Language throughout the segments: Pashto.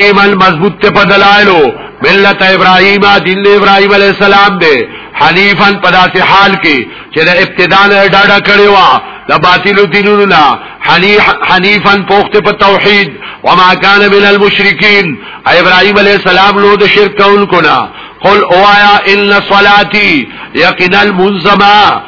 ایمان مضبوط ته په دلایلو ملت ابراهیم دین ابراهیم علی السلام دی حنیفن پداسې حال کې چې د ابتدا نه ډاډه کړی و د باطل دینونو نه حنیف حنیفن پوخت په توحید وما کان من المشرکین ابراهیم علیہ السلام لو د شرک کول کنا قل اوایا ان صلاتی یقینا منزما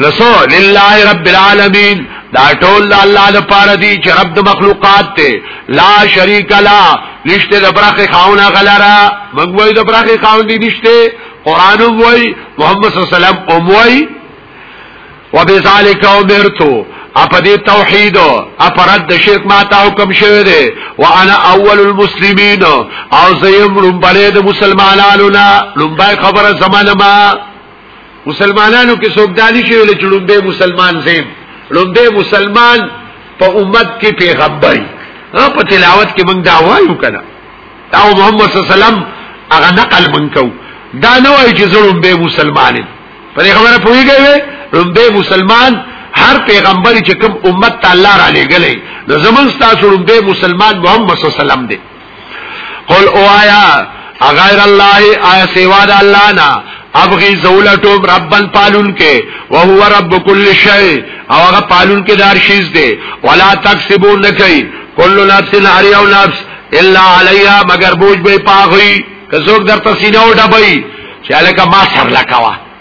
نسو لله رب العالمین دا ټول د الله لپاره دی چې رب د مخلوقات ته لا شریک لا نشته د برخه خاونه غلرا موږ وای د برخه خاون دی نشته قران وای محمد صلی الله علیه وسلم او وای وبذالک امرتو اپا دی توحید اپا رد دی شرک ما تا حکم شوه دی وانا اول المسلمین او زیم لنبالی دی مسلمانانونا لنبای خبر زمان ما مسلمانانو کې څوک دانی شي ول چړم به مسلمان زیم لومبه مسلمان په امت کې پیغمبر ها په تلاوت کې موږ دا وایو کنه دا محمد صلی الله علیه وسلم هغه نقل من کو دا نه وایي چې زړم به مسلمان پر خبره پوهیږي لومبه مسلمان هر پیغمبر چې کوم امت ته الله را لېګلې نو زمون تاسو لومبه مسلمان محمد صلی الله علیه وسلم دی قل او آیا غیر الله آیا سیوا د الله نه ابغي زولتو ربن پالون کې وهو رب كل شيء او هغه پالون کې دار شیز دی ولا تکسبو نکي كل نفس هر یو نفس الا عليها مگر بوج به پاغي که څوک درته سینه وډبای چې الکه ما سر لکوا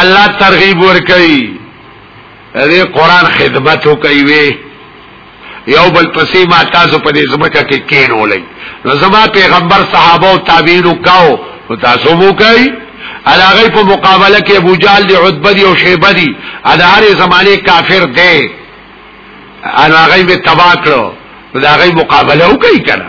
الله ترغیب ورکړي دې قران خدمت وکړي وي یو بل پسې ما تاسو په دې زمکه کې کېنولې نو زما پیغمبر صحابه او تابعین وکاو نو تاسو مو کوي علاغه په مقابله کې ابو جال دی عتبه دی او شیبه دی دا هر زمانه کافر دی علاغه به تبا کړو دا غي مقابله وکړي کنه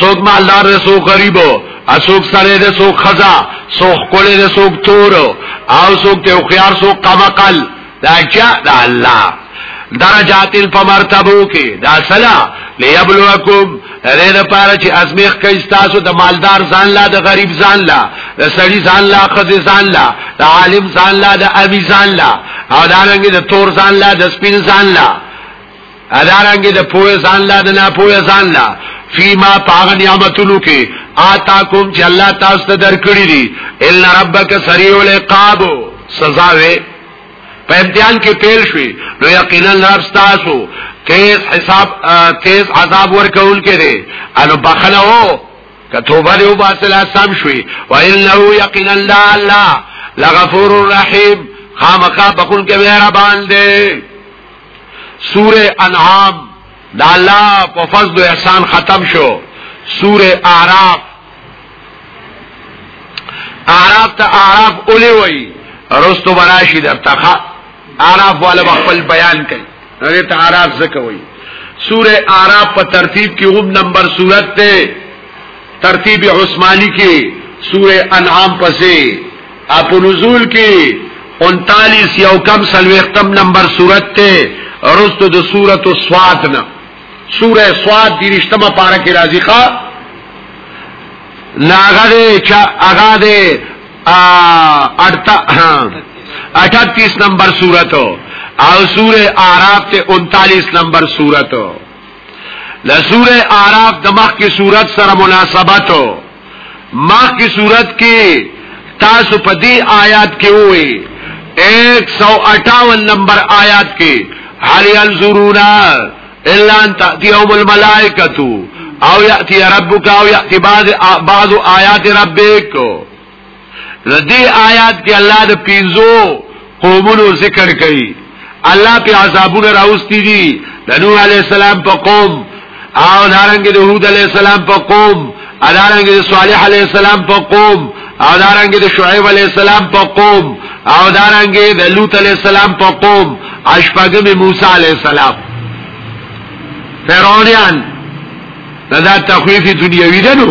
سوک مالدار ده سوک غریبو اسوک سره ده سوک خزا سوک کوله ده سوک تورو او سوک تیوخیار سوک قمقل دا چا دا اللہ درجات په مرتبو کې دا سلا ليبلوکم دې لپاره چې ازمیخ کوي تاسو د مالدار ځان لا د غریب ځان لا د سړي ځان لا خزي ځان لا د عالم ځان لا د ابي ځان لا او دا رنګ د تور ځان لا د سپین ځان لا ادارنګ د پوهه ځان لا د نه پوهه ځان لا فيما طاغ نعمتونو کې آتا کوم چې الله تاسو ته درکړي دي ان ربک سریع العقاب سزا وي په امتحان کې پیل شوي نو یقینا رب تاسو تیز حساب تیز عذاب ورکول کې دي انو بخنه وو که توبه دی وباسل اسام شوي وانه یقینا لا الله لغفور الرحیم خامخا بخون کې مهربان دی سوره انعام د الله په فضل او احسان ختم شو سوره اعراف اعراف ته اعراف اولی وای رستو براشی در تخا اعراف والا خپل بیان کوي هغه ته اعراف زکه وای سوره اعراف په ترتیب کې هم نمبر صورت ته ترتیب عثماني کې سوره انعام پسې اپو نزول کی انتالیس یو کم سلویختم نمبر صورت تے رست د صورت و سواد نا سور سواد دی رشتما پارا کی رازی خوا ناغا دے چا اغا دے اٹھتیس نمبر صورت او سور آراب تے انتالیس نمبر صورت او لسوره اعراف د مخ کی صورت سره مناسبت مخ کی صورت کې تاسو په دې آیات کې وې 158 نمبر آیات کې هل ينظرون الا ان تاتيهم الملائکه او ياتي ربك او ياتي بعض بعض آیات ربک نو دې آیات کې الله د پینځو قومونو ذکر کوي الله په عذابونو راوستي دي د نوح علی السلام په قوم او دارنګ د هود علی السلام په قوم ادارنګ د صالح علی السلام په قوم او دارنګ د شعیب علی السلام په قوم او دارنګ د لوط علی السلام په قوم اشفاقم موسی علی السلام فرعونیان دا تخویف دنیاوی ده نو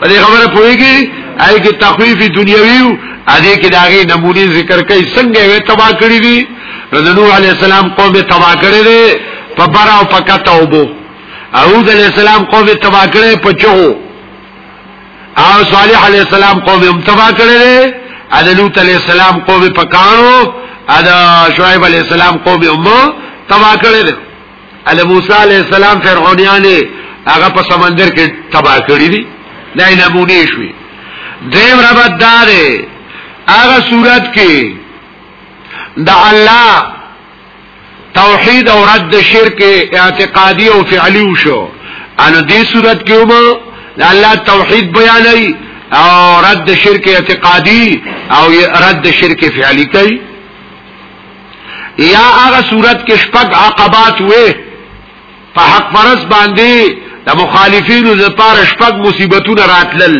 په دې خبره پوهیږي آی کې تخفیف دنیوي او دې کې داغي نمونی ذکر کوي څنګه وې تبا کړی دي نو علی السلام قوم تبا کړی دي په برا او پکا توبو اعوذ علی السلام قوم تبا کړی په چو او صالح علی السلام قوم هم تبا کړی دي ادلوت علی السلام قوم پکانو ادا شعیب علی السلام قوم هم تبا کړی دي ال موسی علی السلام فرعونیان هغه په سمندر کې تباہ کړی دي دا نمونه شوي دیم ربط دار هغه صورت کې د الله توحید او رد شرک اعتقادی او فعلی وشو ان دې صورت کې وب الله توحید بیانای او رد شرک اعتقادی او رد شرک فعلی کوي یا هغه صورت کې شپږ عقبات وې په حق فرض باندې د مخالفینو لپاره شپږ مصیبتونه راتلل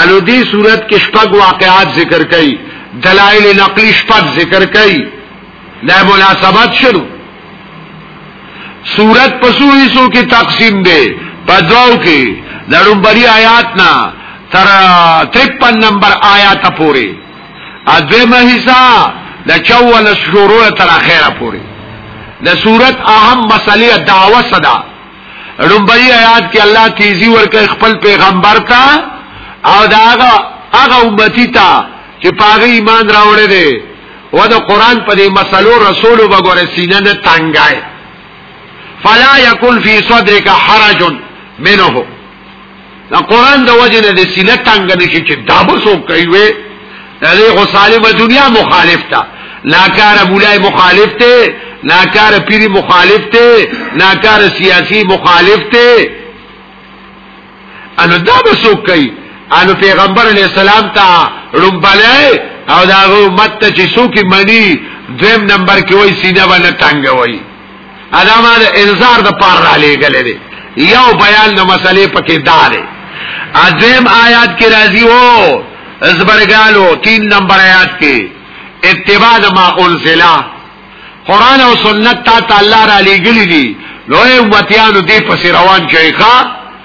الو دې صورت کې شپږ واقعات ذکر کړي دلایل نقلی شپږ ذکر کړي دا مناسبت شنو صورت پسو حصو کې تقسیم دی په دواو کې د لومبري آیات نه تر 53 نمبر آیات پورې ادمه حصہ د 44 شروع تر اخره پوري د صورت اهم مسلې دعوه صدا لومبري آیات کې الله تیزی ورکه خپل پیغمبر ته او دا هغه هغه امتی ته چې پاغه ایمان راوړې دي و د قران په دې مسلو رسول وګوره سینه نه تنګای فلا یکن فی صدرک حرج منه دا قران د وجه نه د سینه تنگ نشي چې دا به سو کوي دا خو سالم دنیا مخالف تا ناکار بولای مخالف ته ناکار پیری مخالف ته ناکار سیاسی مخالف ته انو دا به سو کوي انو پیغمبر علی السلام ته رمبلای او دا امت ته چې سو کې منی دویم نمبر کې وای سینه باندې تنگ وای ادا ما د انذار د پار را لېګلې دی یو بیان د مسلې پکې دار دی عظیم آیات کې راځي وو زبرګالو 3 نمبر آیات کې اتباع د ما انزل قران او سنت تا تعالی را لېګلې دي نو امتیانو دې پس روان شي ښا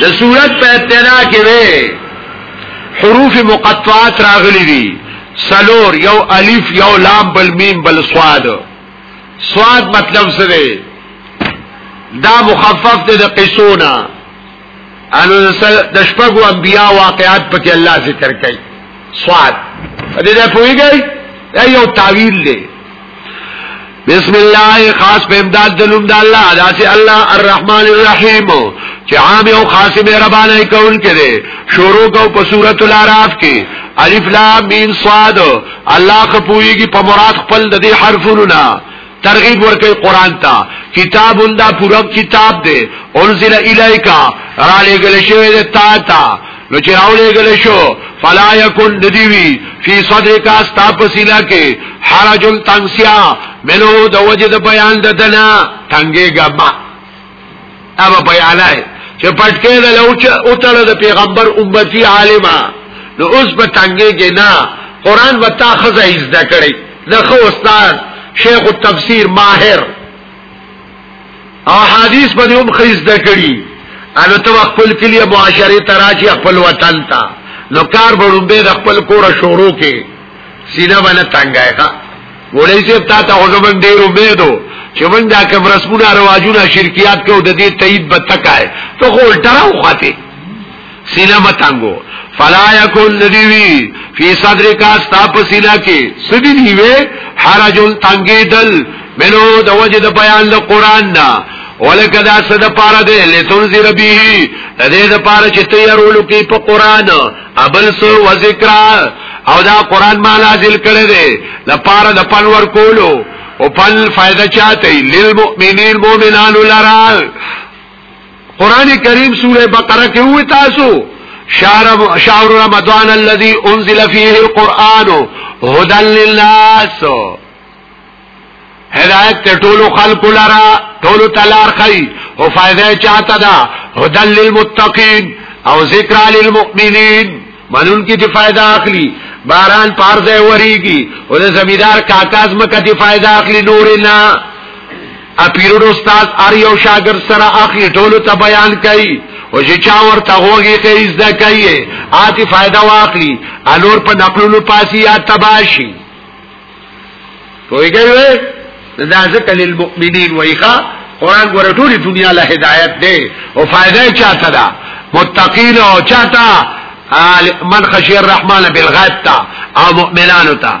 د صورت په ابتدا کې وې حروف مقطعات راغلي دي سلور یو الف یو لام بل میم بل صاد صاد مطلب څه دی دا مخفف دی د قصونا انو د شپږو انبیا واقعات پکې الله ذکر کوي صاد دې دا پويږي دا یو تعویل دی بسم الله خاص په امداد د نوم د الله داسې الله الرحمن الرحیم چې عام او خاص مهربانه کون کړي شروع کو په سورۃ الاعراف کې الف لام میم صاد الله خپويږي په مراد خپل د دې حرفونو نه ترغیب ورکړي قران ته کتاب دا پورا کتاب دی انزل الیکا را لګل شوی دی تا ته نو چې راولې غل شو فلا یکن ندیوی فی صدرک استا پسینا کې حرج تنسیا منو د وجه د بیان د دنا تنګي غما ابا بیانای چې پټکې د لوچ او تر د پیغمبر امتی عالمه نو اوس په تنګي کې نه قران وتا خزه عزت کړي د خو استاد شیخ التفسیر ماهر احادیث باندې هم خیز د کړي الو ته خپل کلی معاشره تراجی خپل وطن تا نو کار بړوم به خپل کور شروع کې سینه باندې تنګای ښا ولې چې تا ته غوږم ډیر امیدو چې موږ دا کوم رسمونه رواجونه شرکیات کو د دې تایید به تکای ته خو الټراو خاطه سینه متنګو فلا یکون ندیوی فی صدر کا ستا په سینه کې سدی دی وی حرج تنگیدل منو د وجه د بیان د قران نه ولکه دا څه د پاره دی لتنذر به د دې د پاره چې تیارولو کې په قران ابل سو و ذکر او دا قران ما نازل کړی دی د پاره د پنور کولو او پل فائدہ چاته للمؤمنین مؤمنان لرا قران کریم سوره بقره کې وې تاسو شهر شهر رمضان الذي انزل فيه القرآن هدى للناس هدایت ته ټولو خلق لرا ټولو تلار خی او فائدہ چاته دا هدى للمتقين او ذکر للمؤمنين منون کی دی فائدہ اخلی باران پارځه وریږي او د زمیدار کاکاز مکه دی فائدہ اخلی نور نه اپیرډ استاد ار یو شاګرد سره اخی ټول ته بیان کوي او چې چا ورته غوږی کوي زده کوي آتی فائدہ واخلي الور په نقلونو پاسي یا تباشي پوهیږئ دا ذکر للمؤمنین وایخه قران ګوره ټول دنیا له هدایت دی او فائدہ چاته ده متقین او چاته من خشی الرحمن بالغیب تا او مؤمنانو تا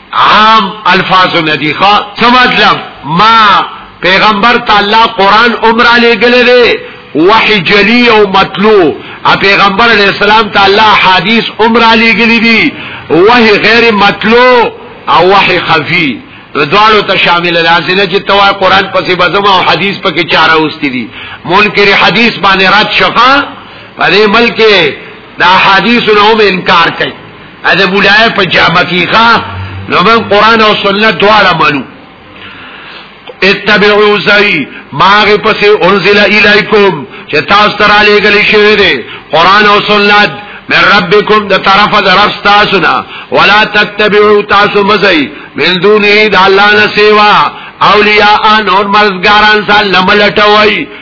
عام الفاظ ندی ښا څه مطلب ما پیغمبر تعالی قران عمر علی گله دی وحی جلی او مطلو ا پیغمبر علی السلام تعالی حدیث عمر علی گلی دی وحی غیر مطلو او وحی خفی دوالو ته شامل لازم نه چې توا قران پسې بزم او حدیث پکې چاره اوستي دي منکر حدیث باندې رات شفا په دې ملک دا حدیث نه هم انکار کوي اده بولای په جامه کې ښا نو من قران او سنت دواړه منو اتبعوا زي ماغه پسې انزل الیکم چې تاسو تر علی گلی شوی دی قران او سنت من ربکم د طرفه د رب تاسو نه ولا تتبعوا تاسو مزي من دونه د الله نه سیوا اولیاء نور مزګاران سره لملټوي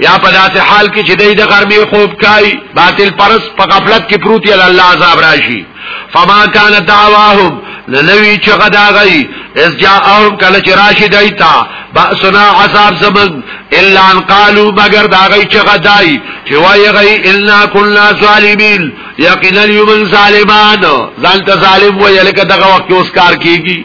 یا په داسې حال کې چې دای د غرمې خوب کوي باطل پرس په غفلت کې پروت یل الله عذاب راشي فما کان دعواهم لنوی چې غدا غي اس جاءهم کله چې راشي دایتا باسنا عذاب زمن الا ان قالوا مگر دا غي چې غدای چې وای غي الا كنا ظالمين یقینا یمن ظالمان ځان ته ظالم وای لکه دغه وخت اوس کار کیږي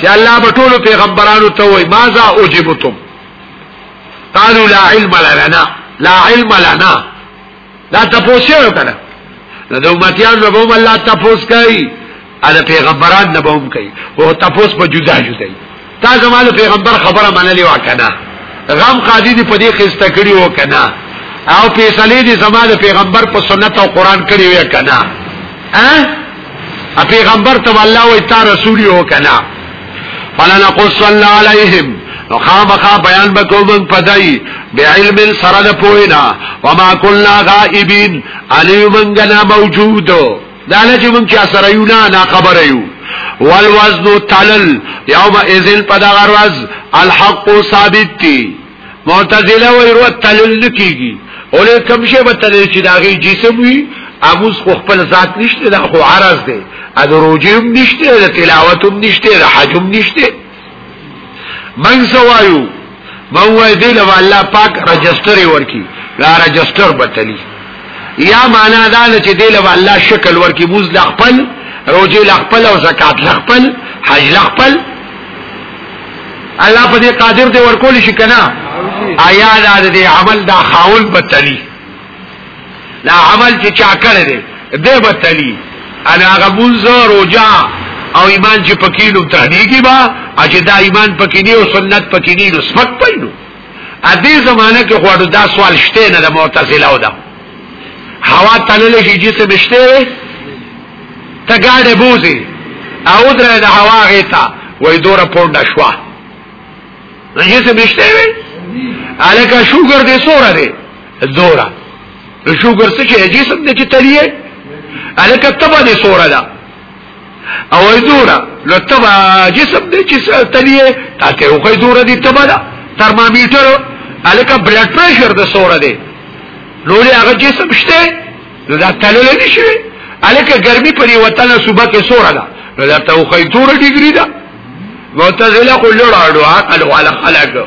چې الله په ټولو پیغمبرانو ته وای ما ذا اوجبتم قالوا لا علم لنا لا علم لنا دا تاسو وکړه نو د امتیان به هم الله تاسو کوي اده پیغمبران نه به هم کوي او تاسو په جدا جدا تا زماده پیغمبر خبره منلې وکنه غم قاضي دې په دې خسته کړی وکنه او فیصله دې زماده پیغمبر په سنت او قران کړی وکنه ها ا پیغمبر ته الله وی تا رسول یو کنا فلنقص الله علیهم نو خامخا بیان بکو من پدای بعلم سره د پوینا وما كنا غائبین علی من غنا موجود دا نه چې مونږ چا سره یو نه نا خبر یو والوزن تلل یوم اذن پدغه ورځ الحق ثابت دی معتزله وی روح تلل نکیږي اولې کوم شی به تلل چې داغي جسم وي اموز خو خپل ذات نشته دا خو عرض دی ا دروجم نشته د تلاوتم نشته د حجم نشته من سوایو من وای دی له الله پاک رجستر ورکی دا رجستر بتلی یا معنا دا ده چې دله به الله شکل ورکی موز لخپل روجه لخپل او زکات لخپل حج لخپل الله په دې قادر دی ورکول شي کنه آیا دا دې عمل دا خاون بتلی دا عمل چې چا کړی دی دې بتلی انا غبوز روجا او ایمان چې پکې نو تهدیږي با چې دا ایمان پکې نه او سنت پکې نه نو سپک پینو ا دې زمانه کې غواړو دا سوال شته نه د معتزله او دا هوا تلل شي جسم شته ته ګاډه بوزي او درې د هوا غیتا وای دوره پونډه شوا نه جسم شته وي الکه شوګر دې سوره دې دوره شوګر څه چې جسم دې چې تلیه الکه تبه دې سوره ده او ای دوره نو تبا جسم دی چې تلیه تا ته وخی دوره دی تبا دا ترمامیټر الکه بلډ پريشر د سوره دی نو له هغه جسم شته نو دا تلل نشي الکه ګرمي پرې وطن صوبه کې سوره ده نو دا ته وخی دوره ډیګری ده معتزله کو لړاړو عقل ولا خلق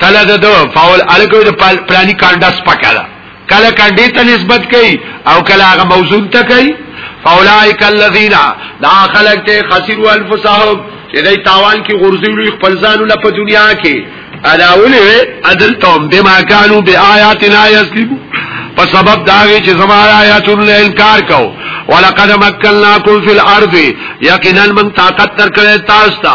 کله د دو فاول الکو د پلانی کانډا سپکا ده کله کانډې ته نسبت کوي او کله هغه موضوع ته کوي فاولائک الذین دا خلق ته خسرو انفسهم چې دای تاوان کې غرزولې خپل ځان له په دنیا کې اداولې عدل توم به ما کانو به آیاتنا یسلم په سبب دا وی چې زما آیاتونو له انکار کو ولقد مکنناکم فی الارض یقینا من طاقت تر کړه تاسو ته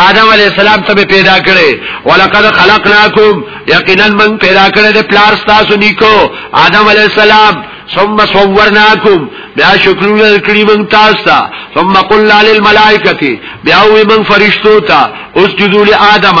آدم علیہ السلام ته پیدا کړي ولقد خلقناکم یقینا من پیدا کړي د پلار تاسو نیکو آدم علیہ السلام ثم صورناکم بیا شکرونه کړی من تاسو ته ثم قلنا للملائکه بیا وی من فرشتو ته اسجدوا لآدم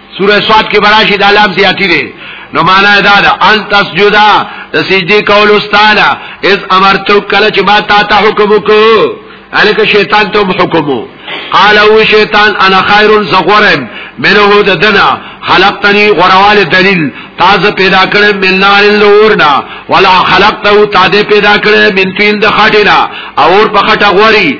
سوره صاد کې براشي د علام زیاتی دی نو معنا دا ده ان تسجدا د سجدي کول استانا اذ امرتو کله چې ما تا ته حکم وکړو الکه شیطان ته حکم وو قال او شیطان انا خیر زغورم منه د دنا خلقتنی غروال دلیل تازه پیدا کړم من نار لورنا ولا خلقته تازه پیدا کړم من تین د خټینا اور په خټه غوري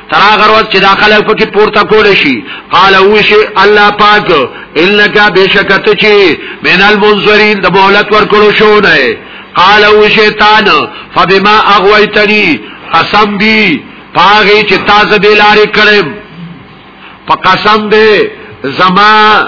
تراغروت چې دا خلک پکې پورته کول شي قال وشي الله پاک انک بشکت چی من المنذرین د مهلت ورکول شو نه قال وشي تان فبما اغويتني قسم بي پاغي چې تاسو به لارې کړم په قسم دې زما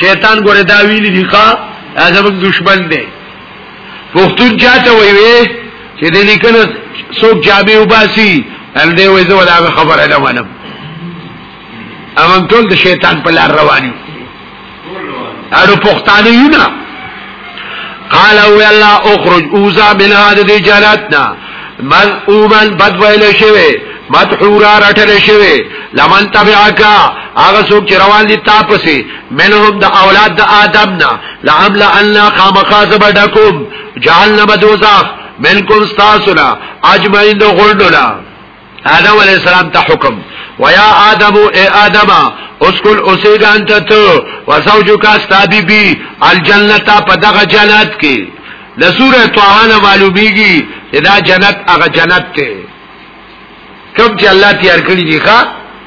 شیطان ګوره دا ویلی دی ښا زموږ دشمن دی پښتون چاته وی وی چې د لیکنو څوک جامع وباسي هل دی وې زه ولا خبره نه ولم امن ټول د شیطان په لار رواني اړو پښتانه یو نه قال او الله اخرج اوزا من هذه دي جنتنا من اومن بد ویل شوی بد حورا رټل شوی لمن تبعك هغه څوک چې روان دي تاسو منهم د اولاد د آدم نه لعمل ان خامخازب دکم جهنم دوزخ منکم استاسنا اجمعین دو غلدنا آدم علیہ السلام ته حکم ویا آدم اے آدم اسکل اسیګ انت ته وزوجو کا استابی بی الجنت په دغه جنت کې د سوره طه نه معلومیږي چې دا جنت هغه جنت ته کوم چې الله تیار کړی دی ښا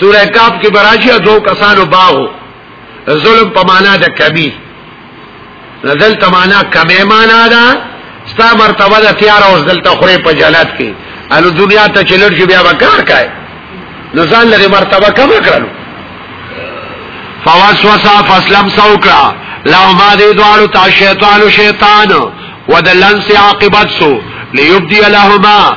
سوره کاف کې براشي دو کسانو باغو ظلم په معنا د کمی نزل ته معنا کمی معنا ده ستا مرتبه د تیار او دلته خوري په جنت کې الو دنیا ته چلړ شي بیا وکړ کای نو ځان لري مرتبه کم کړلو فوسوسا فسلم سوکړه لو ما دې دوالو تا شیطان شیطان ودلن سی عاقبت سو لیبدی لهما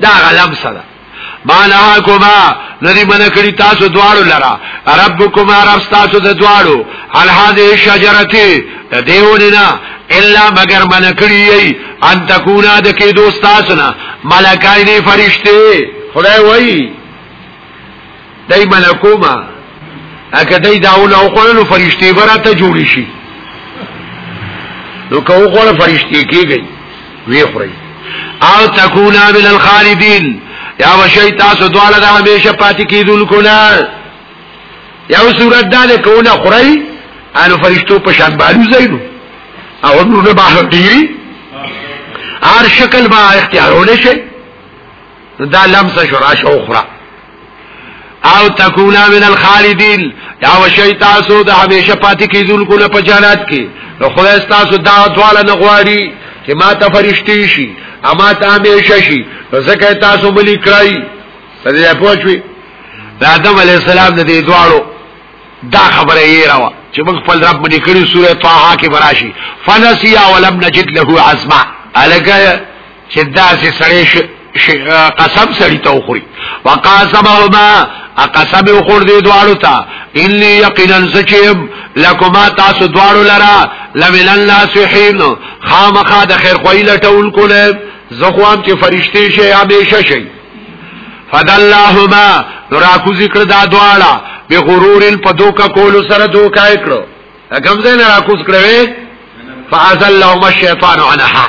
دا غلم سره ما نه کوما ندی من کړی تاسو دواړو لرا ربکم رب تاسو د دواړو عن هذه شجرته دیوننا الا مگر من کړی ان تکونا د کې دوستاسنا ملکاینه فرشته خدای وایي دای ملکوما اګه دای داونه او خلنو فرشتي براته جوړی شي نو کو خو فرشتي کیږي وی خوري او تکونا من الخالدین یا وشی تاسو دواله د همیشه پاتې کیدل کونه یو صورت دا نه کونه خوري ان فرشتو په شان بالو زینو او نو نه باه ډیری هر شکل با اختیارونه شي دا لمسه شرا شو خورا او تکونا من الخالدین یا وشی تاسو د همیشه پاتې کیدون کو په جنت کې نو خدای تاسو دا دواله نه غواړي چې ما ته فرشتي شي اما ته همیشه شي نو ځکه تاسو بلی کرای په دې پوښوي د آدم علی السلام د دې دواړو دا خبره یې راو چې موږ خپل رب باندې کړی سوره طه کې براشي فنسیا ولم نجد له عزما الګا چې داسې سړی قسم سړی ته وخوري وقاسمهما قسم وخور دې دواړو ته اني یقینا سچيب لکما تاسو دواړو لرا لمن الناسحين خامخا د خیر خوې لټول کوله زخوام چې فرشتي شي همیشه شي فدلهما راکو ذکر دا دواړه به غرور په دوکا کول سره دوکا کړو کوم ځای نه راکوز کړوي فازلهما الشیطان عنها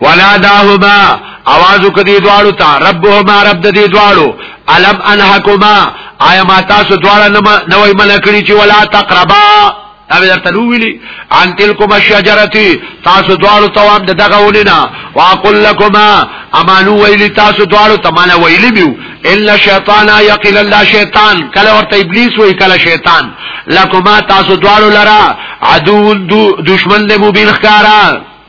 وناداهما आवाज کدی دوالو تا ربهما رب د دې دوالو الم انحکما آیا ما تاسو دواړه نه وای منع کړی چې ولا تقربا دا به درته ویلي ان تلکما شجرتی تاسو دواړو توام دغه ونینا واقول لكما امانو ویلی تاسو دواړو ته معنی ویلی بیو الا شیطان یقل الله شیطان کله ورته ابلیس وای کله شیطان لکما تاسو دواړو لرا عدو دشمن له مبین خارا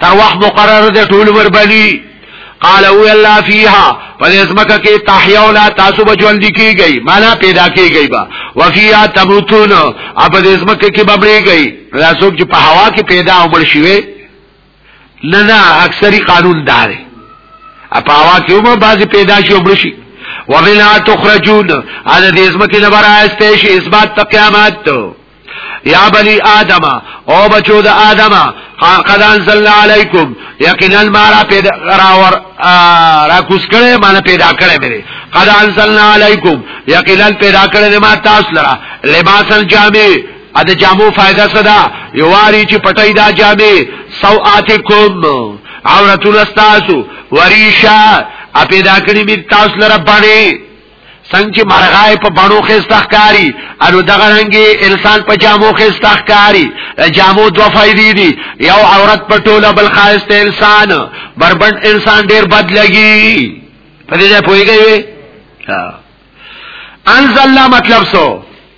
تر وخت مقرر ده ټول وربلی قال او الله فيها فلزمکه کې تحيونا تاسو به ژوند کیږي معنا پیدا کیږي با وفيها تموتون اب دزمکه کې ببړيږي تاسو چې په هوا کې پیدا عمر شوي نه نه اکثری قانون دار په هوا کې هم بعضي پیدا شي عمر شي ومنها تخرجون هذا دزمکه لبر آیسته شي اثبات قیامت یا بنی آدم او بچو د آدم قد انزلنا علیکم یقینا ما را پیدا راور را کوس کړي ما پیدا کړي مې قد انزلنا علیکم یقینا پیدا کړي ما تاسو لرا لباس الجامع ا د جامو فائدہ صدا یواری چې پټای دا جامې سوآتکم عورتون استاسو وریشا ا پیدا کړی می تاسو لره باندې څنګه چې مرغای په بڼو کې استخکاری انو دغه رنګي انسان په جامو کې استخکاری جامو دوه فائدې دي یو عورت په ټوله بل خاصه انسان بربند انسان ډیر بد لګي په دې ځای پويږي انزلنا مطلب سو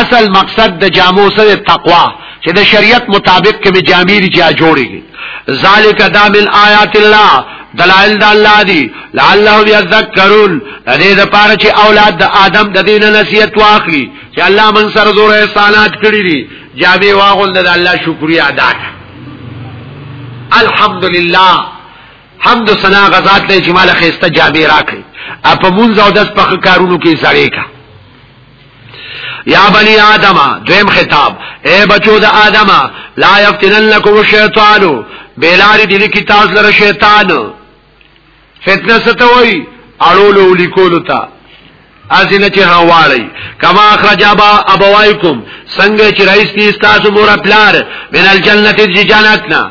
اصل مقصد د جامو سره تقوا چې د شریعت مطابق کې به جامې دي چې جوړيږي ذالک دامل آیات الله دلائل د الله دي لعله یذکرون د دې لپاره چې اولاد د آدم د دین نصیحت واخلي چې الله من سره زور احسانات کړی دي جامې واغول د الله شکریا ادا کړ الحمدلله حمد ثنا غزاد له جمال خيسته جامې راکړي اپ مونږ او داس په کارونو کې سړې کا یا بنی آدم دویم خطاب اے بچو د آدم لا یفتننکم الشیطان بیلار دې کی تاسو لره شیطان فتنه ستوي اړولو لیکولو ته ازنه چې هواړی کما اخرج ابا ابوایکم څنګه چې رئیس دې تاسو مور پلار من الجنت جنتنا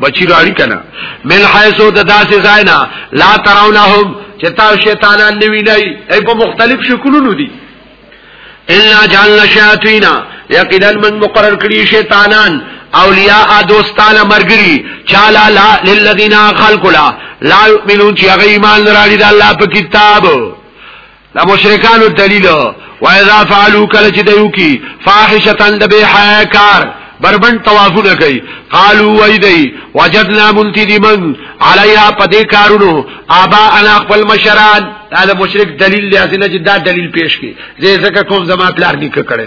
بچی راړي کنه من حيثو د داسې زاینا لا ترونهم چې تاسو شیطانان نه وینئ ای په مختلف شکلونو دي ان جعلنا شیاطین یقینا من مقرر کړی شیطانان اولیاء دوستان مرګری چالا لا للذین خلقلا لا یؤمنون چې هغه ایمان لري د الله په کتاب دا مشرکانو دلیل وایذا فعلوا کله چې دیو کی فاحشتن د به حیا کار بربند توافونه کوي قالو وای دی وجدنا منتدمن علیا پدې کارونو ابا انا خپل مشران دا مشرک دلیل لازم نه چې دا دلیل پیش کی زه زکه کوم زما پلار نیک کړی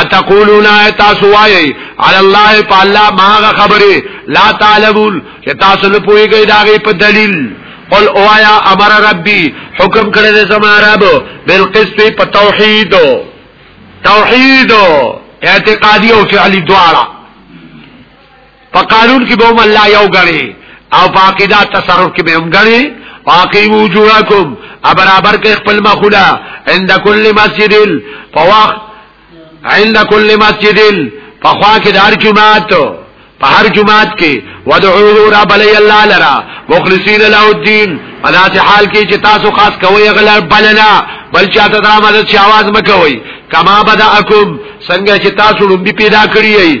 اتقولون تاسو وایي علی الله په الله ماغه خبره لا تعلمون چې تاسو نه پوهیږئ داغه په دلیل قل اوایا امر ربی حکم کړی د زما رب بالقسط په توحید توحید اعتقادی او فعلی دواړه په قانون کې به هم الله یو غړي او په عقیده تصرف کې به هم غړي واقیم وجوهکم برابر کې خپل مخونه عند کل مسجد په وخت عند کل مسجد په خوا کې دار جمعات په هر جمعات کې ودعو را بلی الله لرا مخلصین له الدين پداسې حال کې چې تاسو خاص کوی غلر بلنا بل چاته دا مدد چې आवाज مکوي کما بداکم څنګه چې تاسو لومبي پیدا کړی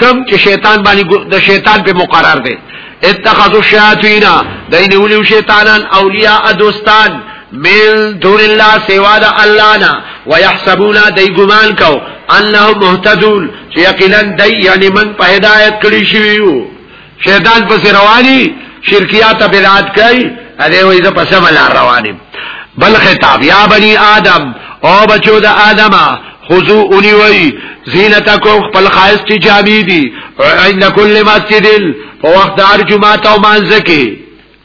کم چې شیطان باندې د شیطان په مقرر دی اتخذوا الشیاطین دین ولیو شیطانان اولیاء دوستان من دون الله سوا د الله نه ويحسبون دای ګمان کو انهم مهتدون چې یقینا دای یعنی من په هدایت کړی شوی یو شیطان پس روانی شرکیات بدعات کوي اده وې زه پس مل روانم بل خطاب یا بنی آدم او بچو د آدم خذو اونی وی زینتکم خپل خاص چې جامې دي عند کل مسجد په وخت دار جمعه او مانځ کې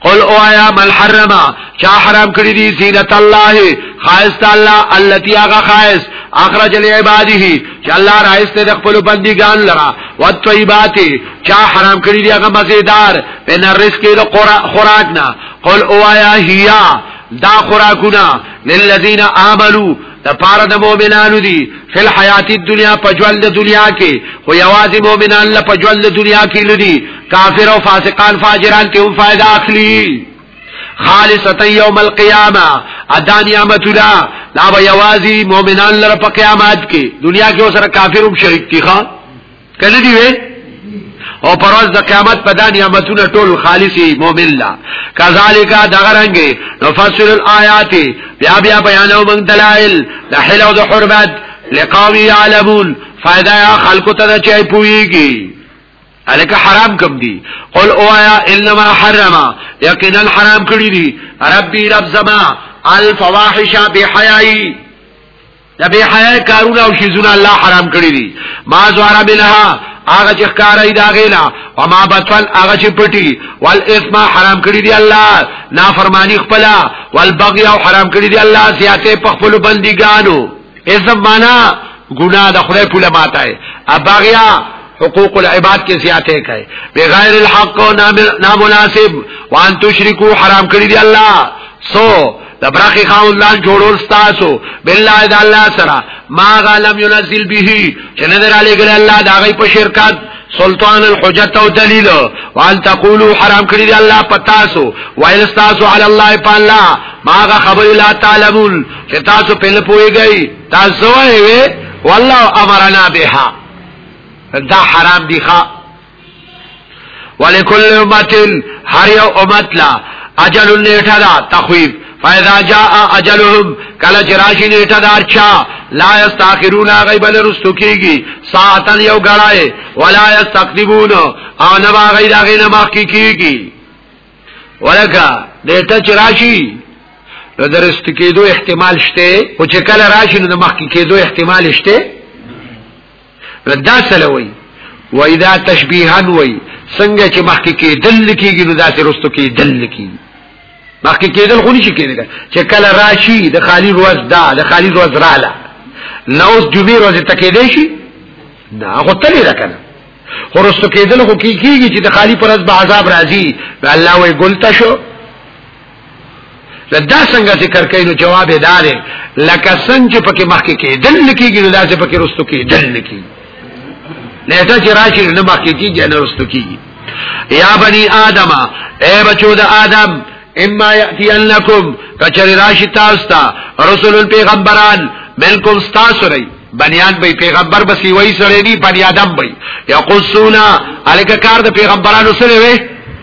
قل او آیا من حرم چا حرام کړی دی زینت الله خاص الله التي هغه خاص اخرج لعباده چې الله راځته د خپل بندګان لرا والطيبات چا حرام کړی دی هغه مزیدار ان رزق د خوراک نه قل او آیا هيا دا خوراکونه للذین آمنو د پاره د مؤمنانو دي فل حیات الدنیا په ژوند د دنیا کې خو یوازې مؤمنان له په ژوند د دنیا کې لدی کافر او فاسقان فاجران ته فائدہ اخلي خالصتا یوم القیامه ادا نعمت لا لا یوازې مؤمنان لپاره په قیامت کې دنیا کې سره کافر هم شریک دي ښا کله دی وی او پرواز د قیامت په دانی امتونه ټول خالصي مؤمن لا کذالک دغرنګ نفصل الایات بیا بیا بیانو من دلائل د حل او د حرمت لقوم یعلمون فائدہ خلق ته چي پويږي الک حرام کم دی قل اوایا انما حرم یقینا حرام کړی دی ربی رب زما الفواحش بحیائی د به حیا کارونه او شیزونه الله حرام کړی دي ما زوارا منها هغه چې ښکارای دا غینا او ما بطل هغه چې پټي وال اسما حرام کړی دی الله نافرمانی خپل وال بغي او حرام کړی دی الله زیاته په خپل بندګانو اسم معنا ګناه د خدای په لماته ای ابغیا حقوق العباد کې زیاته کوي بغیر الحق او نامناسب وان تشرکو حرام کړی دی الله سو د برخې خاوندان جوړول تاسو بالله د الله سره ما غلم ينزل به چې نه درالې ګل الله دا غي په شرکت سلطان الحجت او دلیل وان تقولوا حرام کړی دی الله پتاسو وایل استاسو علی الله پالا ماغه خبر لا تعلمون چې تاسو په لپويږئ تاسو وایې والله امرنا بها دا حرام دی ښا ولکل امتن هر یو امت لا اجل نیټه دا تخویف فاذا جاء اجلهم کله چې راشي نیټه دار چا لا یستاخرون غیب لرستو کیږي ساعتن یو غړای ولا یستقدمون او نه باغی دا غینه مخ کیږي ولکه نیټه چې راشي نو درست کېدو احتمال شته او چې کله راشي نو مخ کېدو احتمال شته دا سره وای وای دا تشبیهان وای څنګه چې مخکې کې دل کېږي نو دا سره رستو کې دل کېږي مخکې کې دل خو نشي کېږي چې کله راشي د خالی روز دا د خالی روز رااله نو جمعې روز ته کې دی شي نه هغه تلې راکنه خورستو کېدل خو کېږي چې د خالی پر از به عذاب راځي الله وې ګلتا شو دا څنګه ذکر کوي نو جواب یې دار لکه څنګه چې پکې مخکې کې دل لکېږي نو دا چې پکې رستو کې دل لکېږي نه دا چې راشي نو مخکې کېږي نه رستو کېږي یا بني آدم اے بچو د آدم اما یاتینکم کچری راشی تاسو ته رسول پیغمبران ملکم تاسو ری بنیاد به پیغمبر بسی وای سره دی بنی آدم به یقصونا الک کار د پیغمبرانو سره وی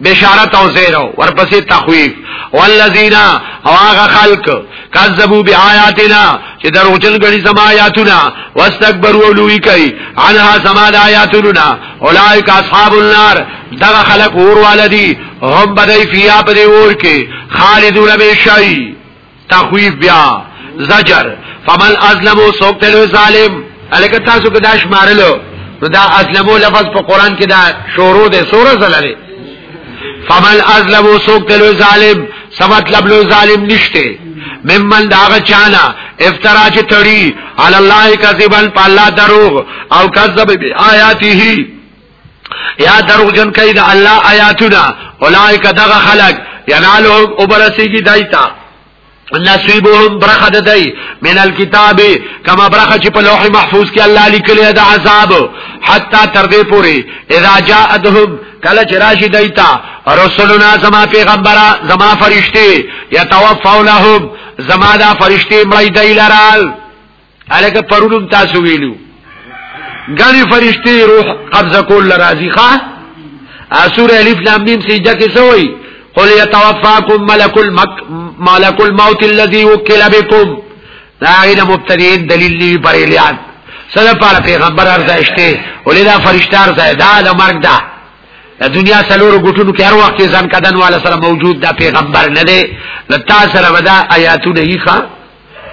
بشارت او زیر ورپسې تخویف والذین او هغه خلق کذبوا بیااتنا چې دروغجن غړي سما آیاتنا واستكبروا لوی کوي عنها سما آیاتنا اولئک اصحاب النار دا خلق اور والدی هم بدای فیا په دې اور کې خالدون بشای تخویف بیا زجر فمن ازلمو سوک تلو ظالم الکه تاسو که دا شمارلو نو دا ازلمو لفظ په قران کې دا شورو ده سوره زلاله فمن ازلمو سوک تلو ظالم سمت لبلو ظالم نشته ممن داغه چانا افترا چې تړي علی الله کذبن په الله دروغ او کذب آیاته یا دروغ جن کوي د الله آیاتونه اولایک دغه خلق ینالهم وبرسیږي دایتا نصیبهم برخه د دی من الكتاب کما برخه چې په لوح محفوظ کې الله لیکلی دا عذاب حتا تر دې پوري اذا جاءتهم کله چې راشي دایتا رسولنا زما پیغمبره زما فرشتي يتوفونهم زما دا فرشتي مړی دی لرال الکه پرونم تاسو ویلو غنی فرشتي روح قبضه کول راضی ښا اسور الف لام میم سجده کې سوئی قل يتوفاكم ملك المك ملك الموت الذي وكل بكم دا غیر مبتدیین دلیل نیوی پر الیان سره پار پیغمبر ارزایشته ولی دا فرشتہ ارزای دا دا مرگ دا دا دنیا سلورو گوٹونو که هر وقت زن کدن والا سره موجود دا پیغمبر نده لتا سره ودا آیاتو نهی خواه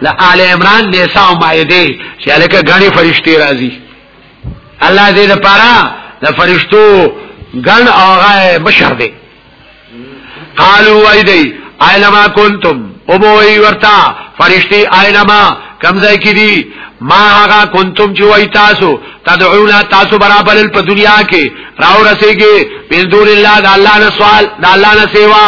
لا آل عمران نساء مائده چې الکه غني فرشتي راځي الله دې لپاره د فرشتو غن اوغه بشر دې قالوا ويدي اينما كنتم ابوي ورتا فرشتي اينما کمزای کی دی ما هغه کنتم چې وای تاسو تدعون تاسو برابر په دنیا کې راو رسیږي بن دون الله د الله نه سوال د الله نه سیوا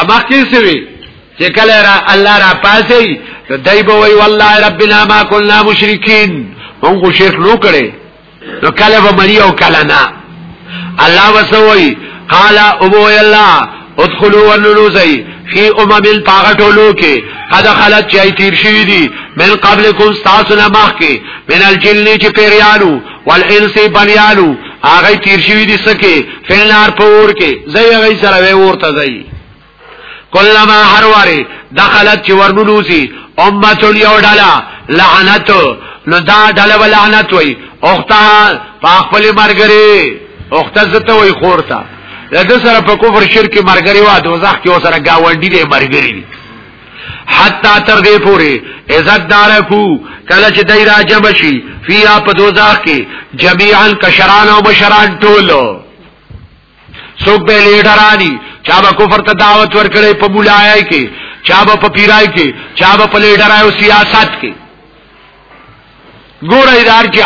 اما کیسوی چې کله را الله را پاسي ته دای به وی والله ربنا ما كنا مشرکین موږ شرک نو کړي نو کله به مری او کله نه الله وسوي قال ابو الله ادخلوا ونلوزي فی امم پاغټولو کې قد خلت چې تیر شوی دي من قبلکم تاسو نه مخکې من الجن چې پیریانو والانس بنیالو هغه تیر شوی دي سکه فلنار په اور کې زي هغه سره وي ورته زي کلمہ هر واره دخلت چې ورنوسی امه یو ډاله لعنت نو دا ډاله ولعنت وي اخته په خپل مرګري اخته زته وي خورتا د سره په کفر شرک مرګري وا دوزخ کې وسره گاونډي دي مرګري حتا تر دې پوري عزت دار کو کله چې دای را جمع شي فیا په دوزاخ کې جميعا کشران او بشران ټول څوک به لیډرانی چا به کفر ته دعوت ورکړي په بولای کې چا به په پیرای کې چا به په لیډرای او سیاست کې ګوره ادار کې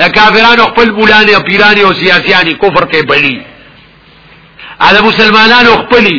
د کافرانو خپل بولانی او پیرانی او سیاسيانی کفر ته بلی ا د مسلمانانو خپلی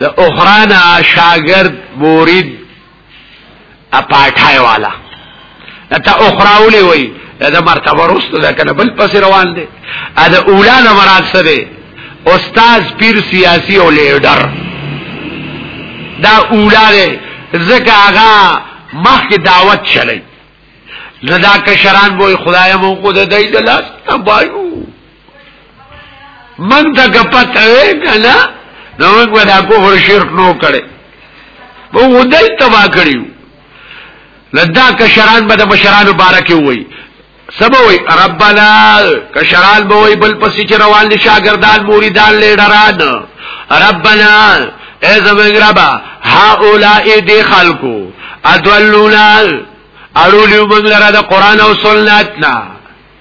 د اخرانا شاگرد مورید اپاټای والا تا اخراولی وی دا مرتبه رستو دا کنه بل پس روان دی دا اولا دا مراد سره استاز پیر سیاسی او لیډر دا اولا دی زکه هغه مخ کی دعوت چلی زدا کشران بوئی خدای مونکو دا دای دلاس تبایو من ته کپت وې کنه نو موږ ودا کو هر شرک نو کړي په ودل تبا کړیو لدا کشران به د مشرانو بارکه وای سبا وای ربنا کشران به وای بل پسې چې روان دي شاګردان مریدان لیډران ربنا اے زمنګ ربا هؤلاء دی خلقو ادولونا اړولیو موږ لره د قران او سنت نه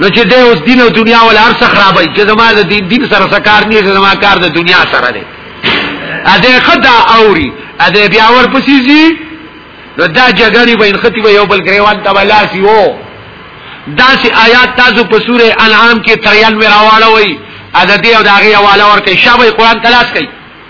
نو چې د اوس دین او دنیا ول هر څه خرابای چې زما د دین دین سره سکار نه زما کار د دنیا سره دی ا دې خدا اوري ا دې بیا ور پسې زی نو دا جګړې به انختی به یو بل ګریوان ته ولاسي وو دا سي آیات تاسو په سوره انعام کې تریان میراواله وای ا دې او دا غي حواله ورکه شابه قران تلاش کړئ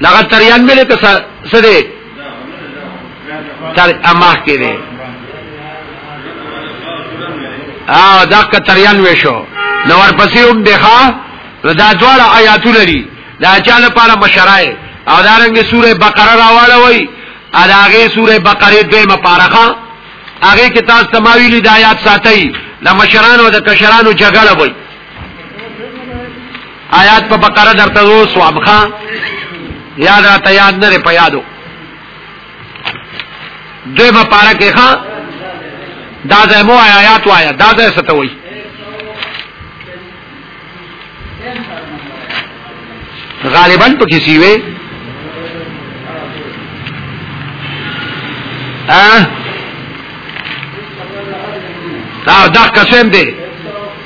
دغه تریان مې له کسا سره تر امه کې دي او دا کتریان وشو نو ورپسې هم دغه دا دواړه آیاتونه دي دا چا لپاره مشرای او دا رنګ سوره بقره راواله وای دا هغه سوره بقره دیمه پارخه هغه کې تاسو تماویلی د آیات ساتي د مشرانو د کشرانو جګړه وای آیات په بقره درته وو سواب خان یاد را ته یاد نه په یادو دوی په پارا کې ښا دا ځای مو آیات وایا دا ځای څه ته وایي غالبا په کسی وی ا دا قسم دی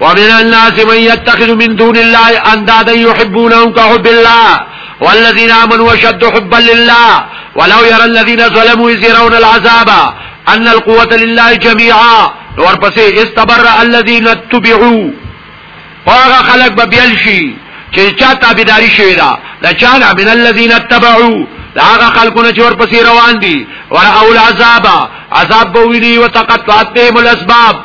ومن الناس من يتخذ من دون الله اندادا يحبونهم كحب الله والذين امنوا وشد حبا لله ولو يرى الذين ظلموا يَزِرَوْنَ العذاب ان القوة لله جميعا ورپسې استبر الذين اتبعوا واغه خلق ببیلشی چې چا تابعداري شوی دا دا من الذين اتبعوا دا خَلْقُونَ خلقونه چې ورپسې روان دي ورأوا العذاب عذاب بویلی و تقطعت بهم الاسباب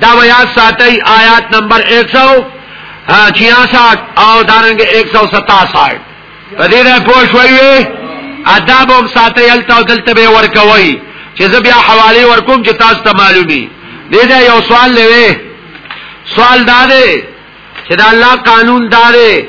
دا به یاد ساتئ آیات نمبر 166 او دارنګ 167 په دې نه پوه شوي ادب هم ساتئ الته دلته به ورکوي چې زه بیا حواله ورکوم چې تاسو ته معلومي دې دا یو سوال لوي سوال دا دی چې دا الله قانون دا دی